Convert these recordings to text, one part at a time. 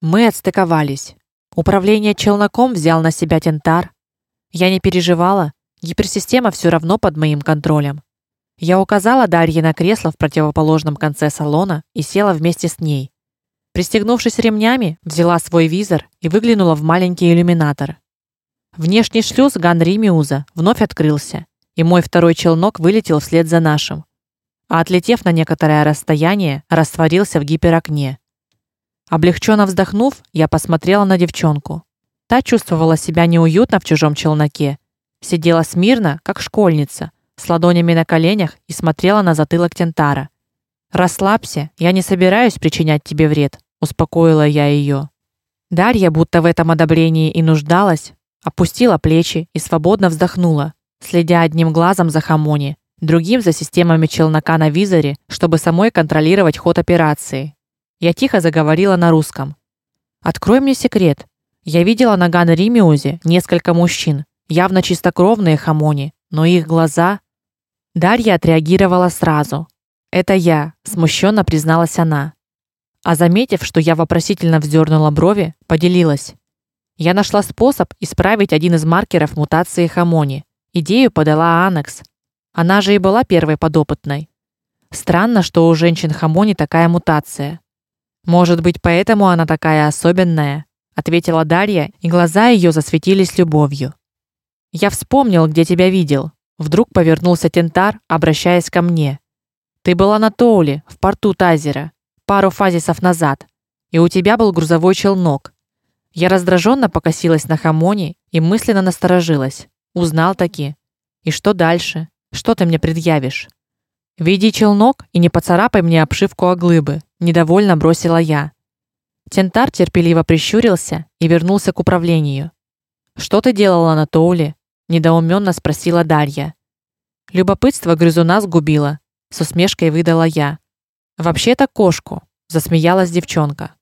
Мы отстыковались. Управление челноком взял на себя Тентар. Я не переживала, гиперсистема все равно под моим контролем. Я указала Дарье на кресло в противоположном конце салона и села вместе с ней. Пристегнувшись ремнями, взяла свой визор и выглянула в маленький иллюминатор. Внешний шлюз Ганримиуза вновь открылся, и мой второй челнок вылетел вслед за нашим. А отлетев на некоторое расстояние, растворился в гиперокне. Облегченно вздохнув, я посмотрела на девчонку. Та чувствовала себя неуютно в чужом челноке, сидела смирно, как школьница, с ладонями на коленях и смотрела на затылок Тентара. Расслабься, я не собираюсь причинять тебе вред, успокоила я ее. Дарья, будто в этом одобрении и нуждалась, опустила плечи и свободно вздохнула, следя одним глазом за Хамони, другим за системами челнока на визоре, чтобы самой контролировать ход операции. Я тихо заговорила на русском. Открой мне секрет. Я видела на Ган-Римиузе несколько мужчин, явно чистокровные Хамони, но их глаза Дарья отреагировала сразу. Это я, смущенно призналась она. А заметив, что я вопросительно вздернула брови, поделилась: "Я нашла способ исправить один из маркеров мутации Хамони. Идею подала Анекс. Она же и была первой подопытной. Странно, что у женщин Хамони такая мутация. Может быть, поэтому она такая особенная", ответила Дарья, и глаза ее засветились любовью. "Я вспомнил, где тебя видел", вдруг повернулся Тентар, обращаясь ко мне. "Ты была на Тоуле, в порту Тазера пару фазисов назад, и у тебя был грузовой челнок. Я раздраженно покосилась на Хамони и мысленно насторожилась. Узнал таки. И что дальше? Что ты мне предъявишь? Веди челнок и не поцарапай мне обшивку о глыбы, недовольно бросила я. Тентар терпеливо прищурился и вернулся к управлению. Что ты делала на Тоуле? недоуменно спросила Дарья. Любопытство грызуна сгубило, с усмешкой выдала я. Вообще-то кошку, засмеялась девчонка.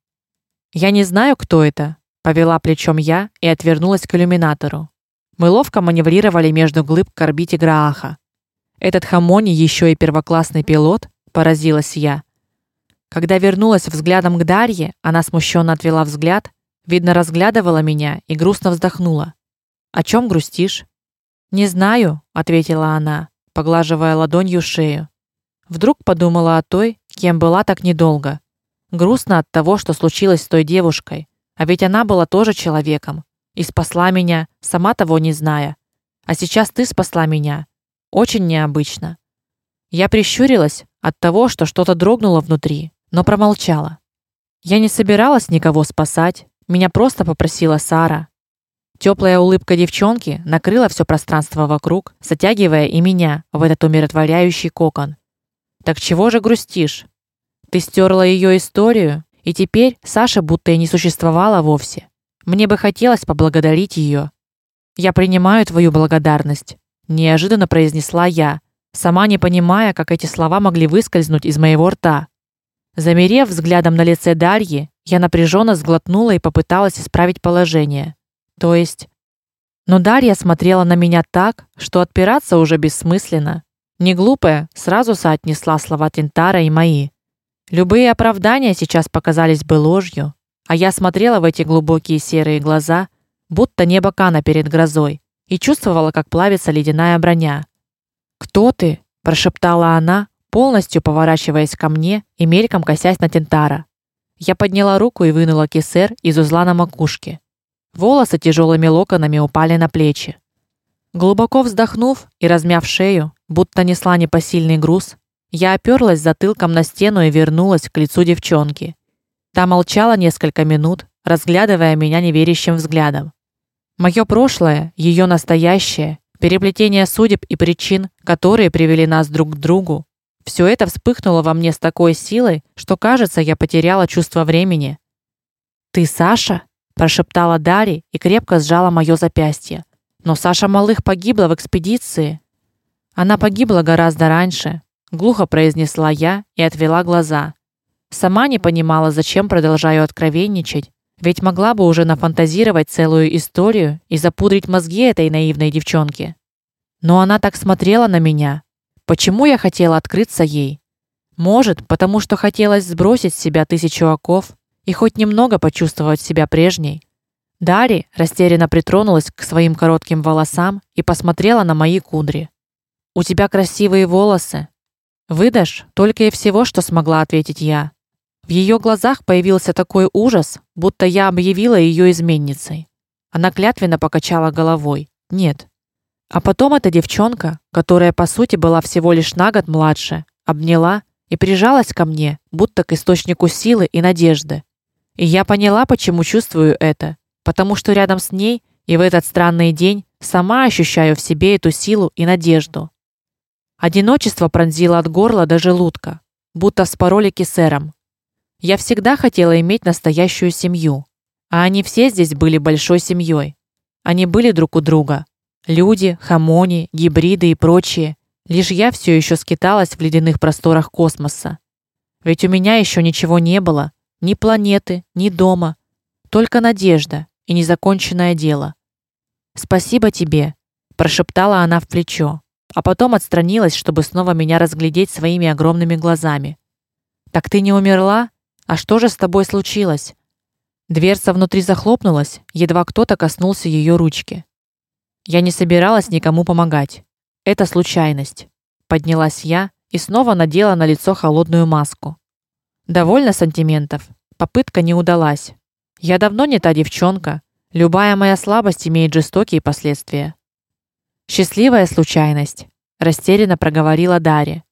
Я не знаю, кто это, повела плечом я и отвернулась к иллюминатору. Мы ловко маневрировали между глыб к орбите Грааха. Этот Хамони еще и первоклассный пилот, поразилась я. Когда вернулась взглядом к Дарье, она смущенно отвела взгляд, видно, разглядывала меня и грустно вздохнула. О чем грустишь? Не знаю, ответила она, поглаживая ладонью шею. Вдруг подумала о той, кем была так недолго. Грустно от того, что случилось с той девушкой. А ведь она была тоже человеком и спасла меня, сама того не зная. А сейчас ты спасла меня. Очень необычно. Я прищурилась от того, что что-то дрогнуло внутри, но промолчала. Я не собиралась никого спасать, меня просто попросила Сара. Теплая улыбка девчонки накрыла все пространство вокруг, затягивая и меня в этот умиротворяющий кокон. Так чего же грустишь? Ты стерла ее историю, и теперь Саша будто и не существовала вовсе. Мне бы хотелось поблагодарить ее. Я принимаю твою благодарность, неожиданно произнесла я, сама не понимая, как эти слова могли выскользнуть из моего рта. Замерев взглядом на лице Дарьи, я напряженно сглотнула и попыталась исправить положение. То есть, но Дарья смотрела на меня так, что отпираться уже бессмысленно. Не глупая, сразу соотнесла слова Тинтара и мои. Любые оправдания сейчас показались бы ложью, а я смотрела в эти глубокие серые глаза, будто небо кана перед грозой, и чувствовала, как плавится ледяная броня. "Кто ты?" прошептала она, полностью поворачиваясь ко мне и мельком косясь на Тинтара. Я подняла руку и вынула кисер из узла на макушке. Волосы тяжелыми локонами упали на плечи. Глубоко вздохнув и размяв шею, будто несла непосильный груз, я оперлась затылком на стену и вернулась к лицу девчонки. Та молчала несколько минут, разглядывая меня неверящим взглядом. Мое прошлое, ее настоящее, переплетение судеб и причин, которые привели нас друг к другу, все это вспыхнуло во мне с такой силой, что, кажется, я потеряла чувство времени. Ты Саша? прошептала Дари и крепко сжала мое запястье. Но Саша Малых погибла в экспедиции. Она погибла гораздо раньше, глухо произнесла я и отвела глаза. Сама не понимала, зачем продолжаю откровенничать, ведь могла бы уже нафантазировать целую историю и запудрить мозги этой наивной девчонке. Но она так смотрела на меня. Почему я хотела открыться ей? Может, потому что хотелось сбросить с себя тысячу оков и хоть немного почувствовать себя прежней. Дари растерянно притронулась к своим коротким волосам и посмотрела на мои кудри. У тебя красивые волосы. Выдашь только и всего, что смогла ответить я. В ее глазах появился такой ужас, будто я объявила ее изменницей. Она клятвенно покачала головой. Нет. А потом эта девчонка, которая по сути была всего лишь на год младше, обняла и прижалась ко мне, будто к источнику силы и надежды. И я поняла, почему чувствую это, потому что рядом с ней и в этот странный день сама ощущаю в себе эту силу и надежду. Одиночество пронзило от горла до желудка, будто вспороли кисером. Я всегда хотела иметь настоящую семью, а они все здесь были большой семьей. Они были друг у друга. Люди, хамони, гибриды и прочие. Лишь я все еще скиталась в ледяных просторах космоса. Ведь у меня еще ничего не было, ни планеты, ни дома, только надежда и незаконченное дело. Спасибо тебе, прошептала она в плечо, а потом отстранилась, чтобы снова меня разглядеть своими огромными глазами. Так ты не умерла? А что же с тобой случилось? Дверца внутри захлопнулась, едва кто-то коснулся ее ручки. Я не собиралась никому помогать. Это случайность. Поднялась я и снова надела на лицо холодную маску. Довольно сантиментов. Попытка не удалась. Я давно не та девчонка. Любая моя слабость имеет жестокие последствия. Счастливая случайность, растерянно проговорила Дарья.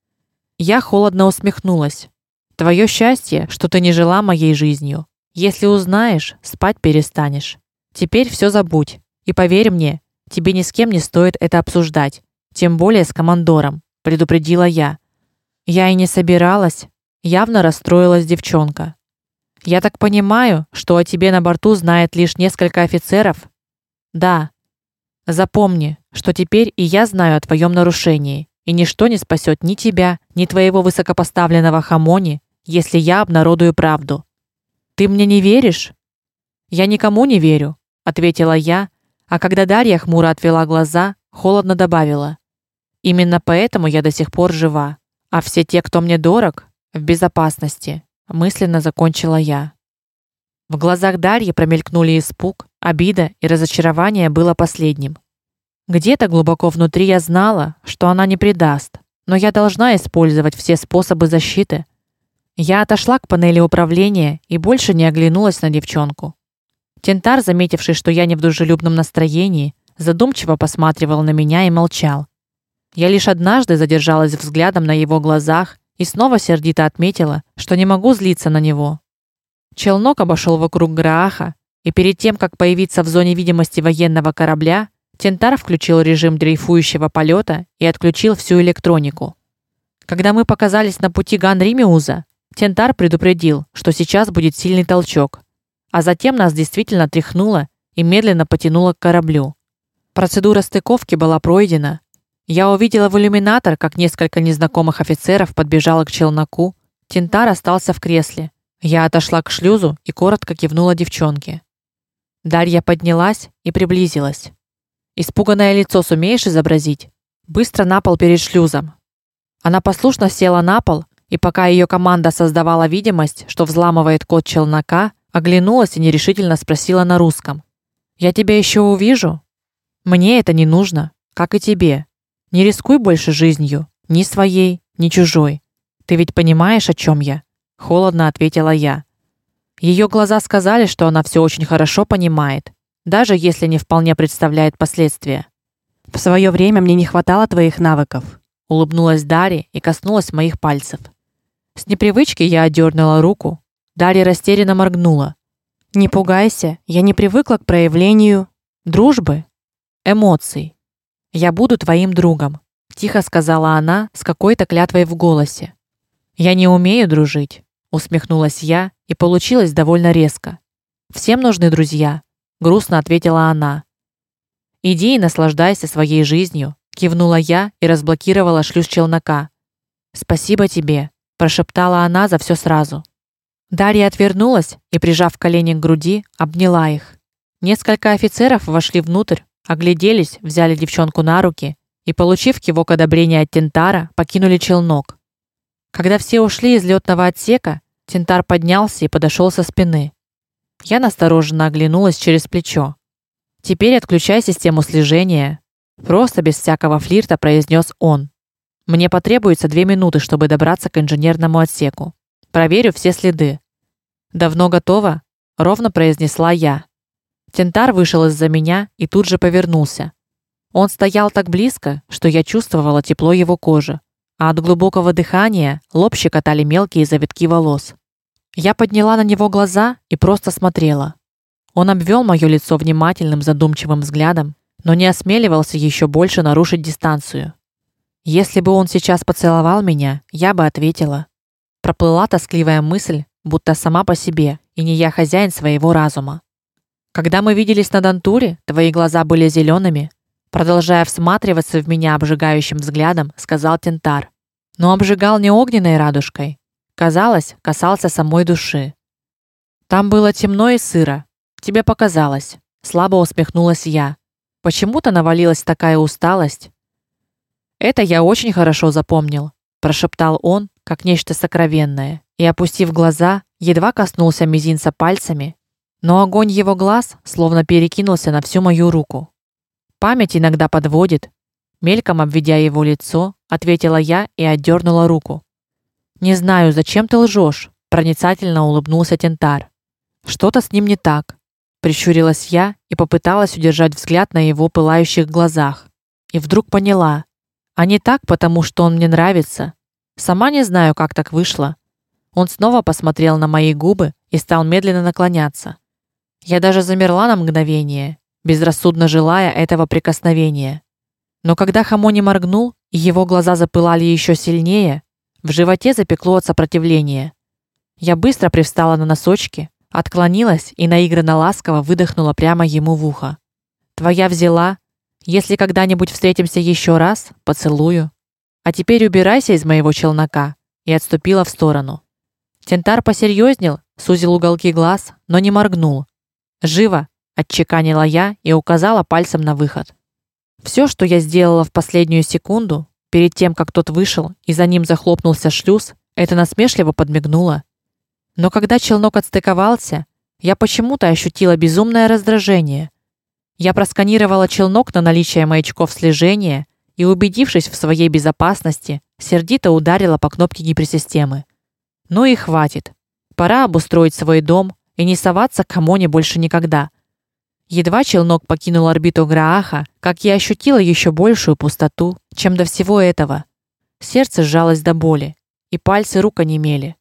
Я холодно усмехнулась. Твое счастье, что ты не жила моей жизнью. Если узнаешь, спать перестанешь. Теперь все забудь. И поверь мне, тебе ни с кем не стоит это обсуждать, тем более с командором, предупредила я. Я и не собиралась, Явно расстроилась девчонка. Я так понимаю, что о тебе на борту знает лишь несколько офицеров? Да. Запомни, что теперь и я знаю о твоем нарушении, и ничто не спасет ни тебя, ни твоего высокопоставленного хамони, если я обнародую правду. Ты мне не веришь? Я никому не верю, ответила я, а когда Дарья хмуро отвела глаза, холодно добавила: Именно поэтому я до сих пор жива, а все те, кто мне дорог, в безопасности, мысленно закончила я. В глазах Дарьи промелькнули испуг, обида и разочарование было последним. Где-то глубоко внутри я знала, что она не предаст, но я должна использовать все способы защиты. Я отошла к панели управления и больше не оглянулась на девчонку. Тентар, заметивший, что я не в дружелюбном настроении, задумчиво посматривал на меня и молчал. Я лишь однажды задержалась взглядом на его глазах и снова сердито отметила, что не могу злиться на него. Челнок обошел вокруг Грааха, и перед тем, как появиться в зоне видимости военного корабля, Тентар включил режим дрейфующего полета и отключил всю электронику. Когда мы показались на пути Ганримиуза, Тентар предупредил, что сейчас будет сильный толчок, а затем нас действительно тряхнуло и медленно потянуло к кораблю. Процедура стыковки была пройдена, я увидела в иллюминатор, как несколько незнакомых офицеров подбежало к челноку. Тинтар остался в кресле. Я отошла к шлюзу и коротко кивнула девчонке. Дарья поднялась и приблизилась. Испуганное лицо сумеешь изобразить? Быстро на пол перед шлюзом. Она послушно села на пол, и пока ее команда создавала видимость, что взламывает код челнока, оглянулась и нерешительно спросила на русском: "Я тебя еще увижу? Мне это не нужно, как и тебе. Не рискуй больше жизнью, ни своей, ни чужой. Ты ведь понимаешь, о чем я? холодно ответила я. Ее глаза сказали, что она все очень хорошо понимает, даже если не вполне представляет последствия. В свое время мне не хватало твоих навыков, улыбнулась Дарья и коснулась моих пальцев. С непривычки я отдернула руку. Дарья растерянно моргнула. Не пугайся, я не привыкла к проявлению дружбы, эмоций. Я буду твоим другом, тихо сказала она с какой-то клятвой в голосе. Я не умею дружить, усмехнулась я, и получилось довольно резко. Всем нужны друзья, грустно ответила она. Иди и наслаждайся своей жизнью, кивнула я и разблокировала шлюз челнока. Спасибо тебе, прошептала она за все сразу. Дарья отвернулась и, прижав колени к груди, обняла их. Несколько офицеров вошли внутрь, огляделись, взяли девчонку на руки и, получив кивок одобрения от Тентара, покинули челнок. Когда все ушли из лётного отсека, Тентар поднялся и подошел со спины. Я настороженно оглянулась через плечо. Теперь отключай систему слежения, просто без всякого флирта произнес он. Мне потребуется две минуты, чтобы добраться к инженерному отсеку. Проверю все следы. Давно готово, ровно произнесла я. Тентар вышел из-за меня и тут же повернулся. Он стоял так близко, что я чувствовала тепло его кожи, а от глубокого дыхания лоб щекотали мелкие завитки волос. Я подняла на него глаза и просто смотрела. Он обвел моё лицо внимательным, задумчивым взглядом, но не осмеливался еще больше нарушить дистанцию. Если бы он сейчас поцеловал меня, я бы ответила. Проплыла тоскливая мысль, будто сама по себе, и не я хозяин своего разума. Когда мы виделись на Дантуре, твои глаза были зелеными, продолжая всматриваться в меня обжигающим взглядом, сказал Тентар. Но обжигал не огненной радужкой, казалось, касался самой души. Там было темно и сыро. Тебе показалось, слабо усмехнулась я. Почему-то навалилась такая усталость. Это я очень хорошо запомнил, прошептал он, как нечто сокровенное, и опустив глаза, едва коснулся мизинца пальцами но огонь его глаз словно перекинулся на всю мою руку. Память иногда подводит. Мельком обведя его лицо, ответила я и отдернула руку. Не знаю, зачем ты лжешь, проницательно улыбнулся Тентар. Что-то с ним не так, прищурилась я и попыталась удержать взгляд на его пылающих глазах. И вдруг поняла: а не так, потому что он мне нравится. Сама не знаю, как так вышло. Он снова посмотрел на мои губы и стал медленно наклоняться. Я даже замерла на мгновение, безрассудно желая этого прикосновения. Но когда Хамони моргнул, и его глаза запылали еще сильнее, в животе запекло от сопротивления. Я быстро привстала на носочки, отклонилась и наигранно ласково выдохнула прямо ему в ухо. Твоя взяла. Если когда-нибудь встретимся еще раз, поцелую. А теперь убирайся из моего челнока, и отступила в сторону. Тентар посерьезнел, сузил уголки глаз, но не моргнул, Живо, отчеканила я и указала пальцем на выход. Все, что я сделала в последнюю секунду, перед тем как тот вышел и за ним захлопнулся шлюз, это насмешливо подмигнуло. Но когда челнок отстыковался, я почему-то ощутила безумное раздражение. Я просканировала челнок на наличие маячков слежения и, убедившись в своей безопасности, сердито ударила по кнопке гиперсистемы. Ну и хватит. Пора обустроить свой дом, и не соваться к Хамоне больше никогда. Едва челнок покинул орбиту Грааха, как я ощутила еще большую пустоту, чем до всего этого. Сердце сжалось до боли, и пальцы рук онемели.